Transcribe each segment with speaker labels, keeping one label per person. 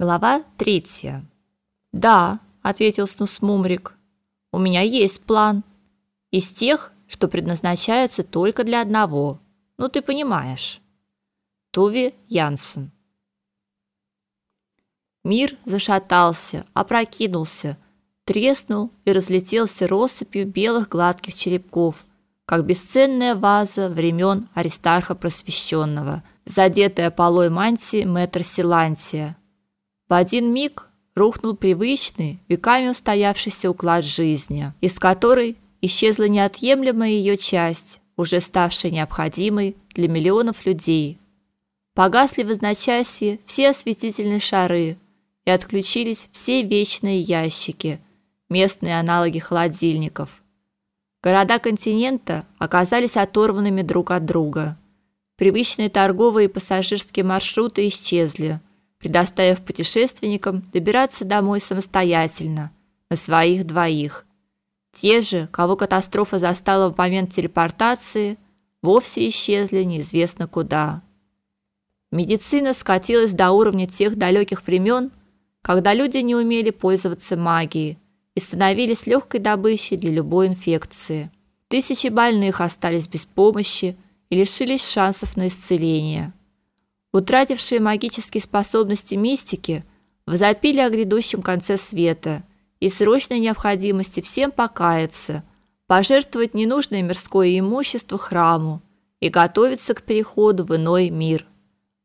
Speaker 1: Глава третья. Да, ответил Снусмумрик. У меня есть план из тех, что предназначаются только для одного. Ну ты понимаешь. Туви Янсен. Мир зашатался, опрокинулся, треснул и разлетелся россыпью белых гладких черепков, как бесценная ваза времен Аристарха Просвещенного, задетая полой мантии мэтра Силантия в один миг рухнул привычный, веками устоявшийся уклад жизни, из которой исчезла неотъемлемая ее часть, уже ставшая необходимой для миллионов людей. Погасли в одночасье все осветительные шары и отключились все вечные ящики, местные аналоги холодильников. Города континента оказались оторванными друг от друга. Привычные торговые и пассажирские маршруты исчезли – предоставив путешественникам добираться домой самостоятельно, на своих двоих. Те же, кого катастрофа застала в момент телепортации, вовсе исчезли неизвестно куда. Медицина скатилась до уровня тех далеких времен, когда люди не умели пользоваться магией и становились легкой добычей для любой инфекции. Тысячи больных остались без помощи и лишились шансов на исцеление утратившие магические способности мистики, возопили о грядущем конце света и срочной необходимости всем покаяться, пожертвовать ненужное мирское имущество храму и готовиться к переходу в иной мир.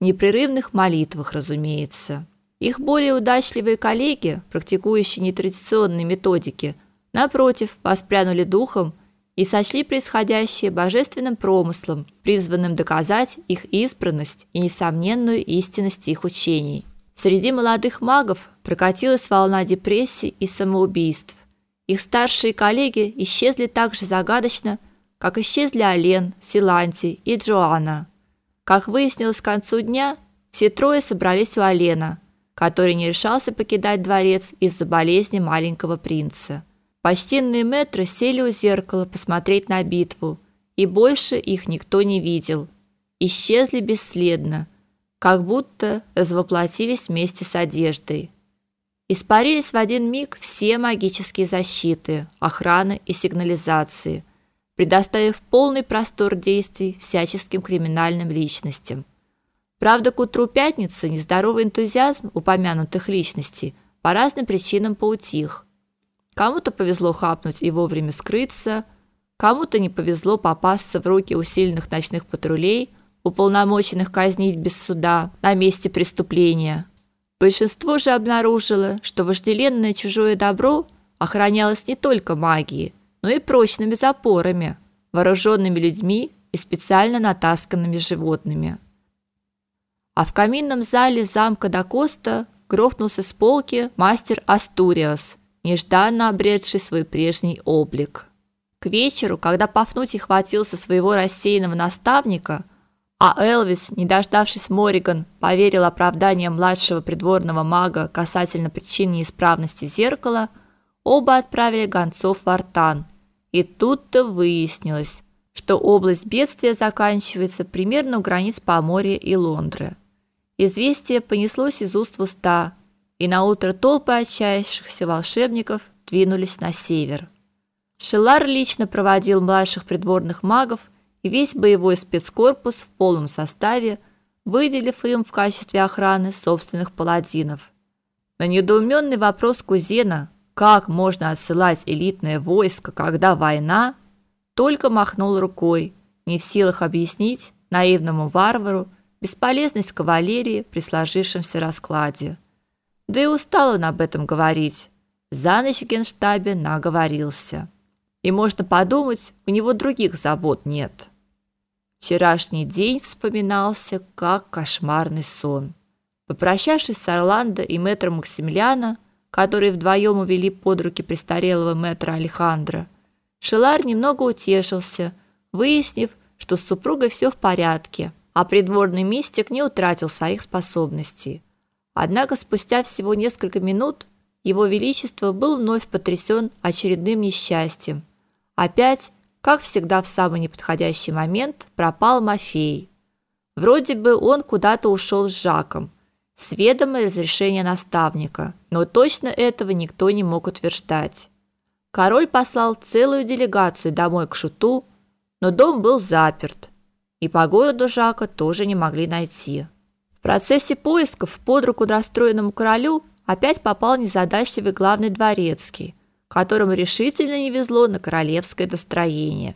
Speaker 1: В непрерывных молитвах, разумеется. Их более удачливые коллеги, практикующие нетрадиционные методики, напротив, воспрянули духом и сочли происходящее божественным промыслом, призванным доказать их избранность и несомненную истинность их учений. Среди молодых магов прокатилась волна депрессий и самоубийств. Их старшие коллеги исчезли так же загадочно, как исчезли Ален, Силанти и Джоанна. Как выяснилось к концу дня, все трое собрались у Алена, который не решался покидать дворец из-за болезни маленького принца. Почтенные мэтры сели у зеркала посмотреть на битву, и больше их никто не видел. Исчезли бесследно, как будто развоплотились вместе с одеждой. Испарились в один миг все магические защиты, охраны и сигнализации, предоставив полный простор действий всяческим криминальным личностям. Правда, к утру пятницы нездоровый энтузиазм упомянутых личностей по разным причинам поутих. Кому-то повезло хапнуть и вовремя скрыться, кому-то не повезло попасться в руки усиленных ночных патрулей, уполномоченных казнить без суда на месте преступления. Большинство же обнаружило, что вожделенное чужое добро охранялось не только магией, но и прочными запорами, вооруженными людьми и специально натасканными животными. А в каминном зале замка Дакоста грохнулся с полки мастер Астуриас – нежданно обретший свой прежний облик. К вечеру, когда Пафнутий хватился своего рассеянного наставника, а Элвис, не дождавшись Мориган, поверил оправданиям младшего придворного мага касательно причин неисправности зеркала, оба отправили гонцов в Артан. И тут-то выяснилось, что область бедствия заканчивается примерно у границ Поморья и Лондры. Известие понеслось из уст в уста, и на утро толпы отчаявшихся волшебников двинулись на север. Шелар лично проводил младших придворных магов и весь боевой спецкорпус в полном составе, выделив им в качестве охраны собственных паладинов. На недоуменный вопрос кузена, как можно отсылать элитное войско, когда война, только махнул рукой, не в силах объяснить наивному варвару бесполезность кавалерии при сложившемся раскладе. Да и устал он об этом говорить. За ночь в Генштабе наговорился. И можно подумать, у него других забот нет. Вчерашний день вспоминался как кошмарный сон. Попрощавшись с Орландо и мэтром Максимилиана, которые вдвоем увели под руки престарелого мэтра Алехандро, Шелар немного утешился, выяснив, что с супругой все в порядке, а придворный мистик не утратил своих способностей. Однако спустя всего несколько минут его величество был вновь потрясен очередным несчастьем. Опять, как всегда в самый неподходящий момент, пропал Мафей. Вроде бы он куда-то ушел с Жаком, с ведома разрешения наставника, но точно этого никто не мог утверждать. Король послал целую делегацию домой к шуту, но дом был заперт, и по городу Жака тоже не могли найти. Процессе поисков под руку расстроенному королю опять попал незадачливый главный дворецкий, которому решительно не везло на королевское достроение.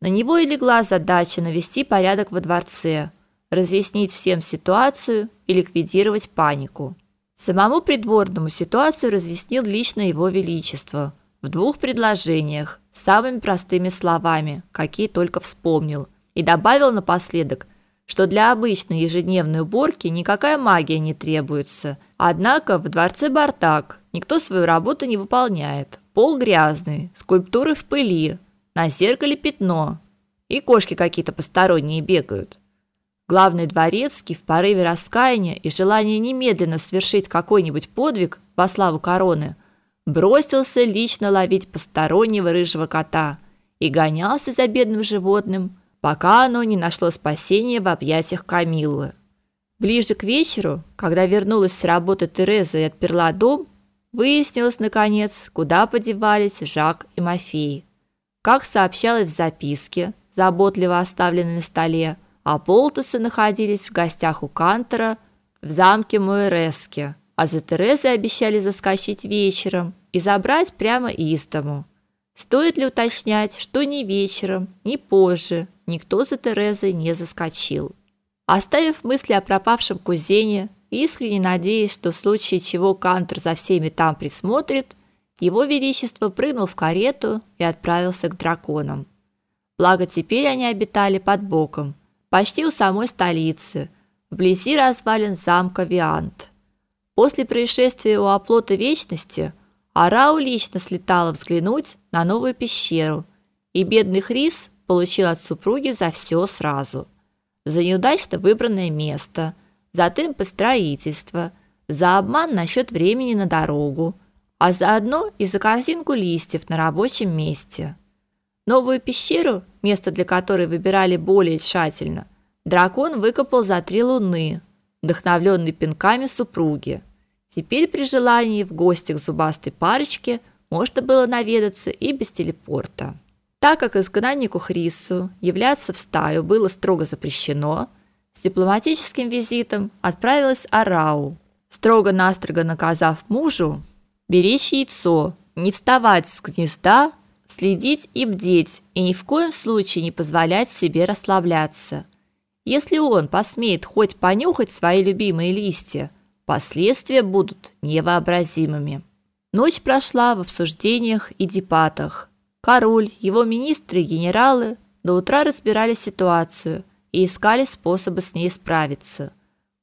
Speaker 1: На него и легла задача навести порядок во дворце, разъяснить всем ситуацию и ликвидировать панику. Самому придворному ситуацию разъяснил лично его величество в двух предложениях, самыми простыми словами, какие только вспомнил, и добавил напоследок, что для обычной ежедневной уборки никакая магия не требуется. Однако в дворце бардак, никто свою работу не выполняет. Пол грязный, скульптуры в пыли, на зеркале пятно, и кошки какие-то посторонние бегают. Главный дворецкий в порыве раскаяния и желания немедленно совершить какой-нибудь подвиг во славу короны бросился лично ловить постороннего рыжего кота и гонялся за бедным животным, пока оно не нашло спасения в объятиях Камиллы. Ближе к вечеру, когда вернулась с работы Тереза и отперла дом, выяснилось наконец, куда подевались Жак и Мафей. Как сообщалось в записке, заботливо оставленной на столе, а находились в гостях у Кантера в замке Муэреске, а за Терезой обещали заскочить вечером и забрать прямо из дому. Стоит ли уточнять, что ни вечером, ни позже никто за Терезой не заскочил. Оставив мысли о пропавшем кузене, искренне надеясь, что в случае чего Кантер за всеми там присмотрит, его величество прыгнул в карету и отправился к драконам. Благо теперь они обитали под боком, почти у самой столицы, вблизи развалин замка Виант. После происшествия у оплота Вечности Арау лично слетала взглянуть на новую пещеру, и бедный Хрис получил от супруги за все сразу. За неудачно выбранное место, за темпы строительства, за обман насчет времени на дорогу, а заодно и за корзинку листьев на рабочем месте. Новую пещеру, место для которой выбирали более тщательно, дракон выкопал за три луны, вдохновленный пинками супруги. Теперь при желании в гости к зубастой парочке можно было наведаться и без телепорта. Так как изгнаннику Хрису являться в стаю было строго запрещено, с дипломатическим визитом отправилась Арау, строго-настрого наказав мужу беречь яйцо, не вставать с гнезда следить и бдеть, и ни в коем случае не позволять себе расслабляться. Если он посмеет хоть понюхать свои любимые листья, последствия будут невообразимыми. Ночь прошла в обсуждениях и дебатах. Король, его министры и генералы до утра разбирали ситуацию и искали способы с ней справиться.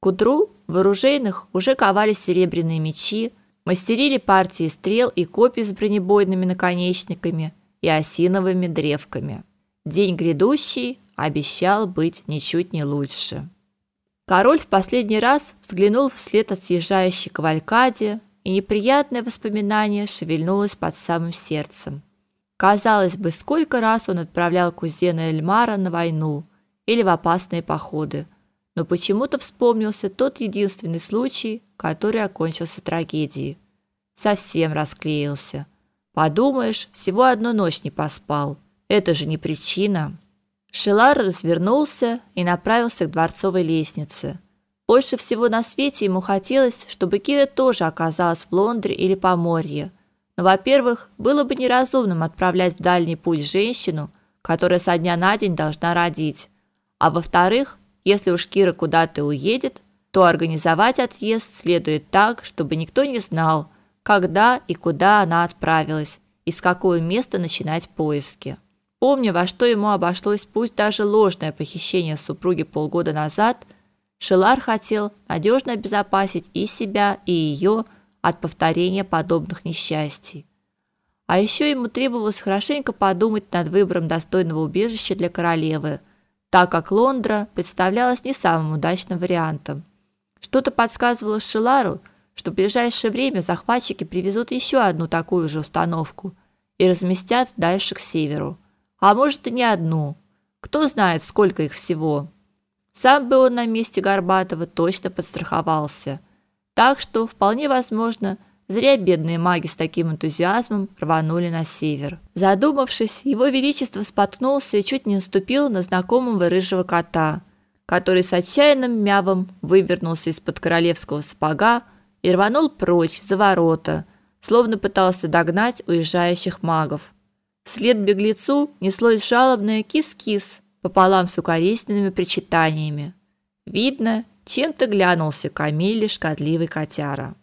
Speaker 1: К утру в оружейных уже ковали серебряные мечи, мастерили партии стрел и копий с бронебойными наконечниками, и осиновыми древками. День грядущий обещал быть ничуть не лучше. Король в последний раз взглянул вслед от съезжающей кавалькаде, и неприятное воспоминание шевельнулось под самым сердцем. Казалось бы, сколько раз он отправлял кузена Эльмара на войну или в опасные походы, но почему-то вспомнился тот единственный случай, который окончился трагедией. Совсем расклеился – Подумаешь, всего одну ночь не поспал. Это же не причина. Шелар развернулся и направился к дворцовой лестнице. Больше всего на свете ему хотелось, чтобы Кира тоже оказалась в Лондре или Поморье. Во-первых, было бы неразумным отправлять в дальний путь женщину, которая со дня на день должна родить. А во-вторых, если уж Кира куда-то уедет, то организовать отъезд следует так, чтобы никто не знал, когда и куда она отправилась и с какого места начинать поиски. Помня, во что ему обошлось пусть даже ложное похищение супруги полгода назад, Шелар хотел надежно обезопасить и себя, и ее от повторения подобных несчастий. А еще ему требовалось хорошенько подумать над выбором достойного убежища для королевы, так как Лондра представлялась не самым удачным вариантом. Что-то подсказывало Шелару, что в ближайшее время захватчики привезут еще одну такую же установку и разместят дальше к северу. А может и не одну. Кто знает, сколько их всего. Сам бы он на месте Горбатова точно подстраховался. Так что, вполне возможно, зря бедные маги с таким энтузиазмом рванули на север. Задумавшись, его величество споткнулся и чуть не наступил на знакомого рыжего кота, который с отчаянным мявом вывернулся из-под королевского сапога и рванул прочь за ворота, словно пытался догнать уезжающих магов. Вслед беглецу неслось жалобное кис-кис пополам с укоризненными причитаниями. Видно, чем-то глянулся Камиле шкодливый котяра.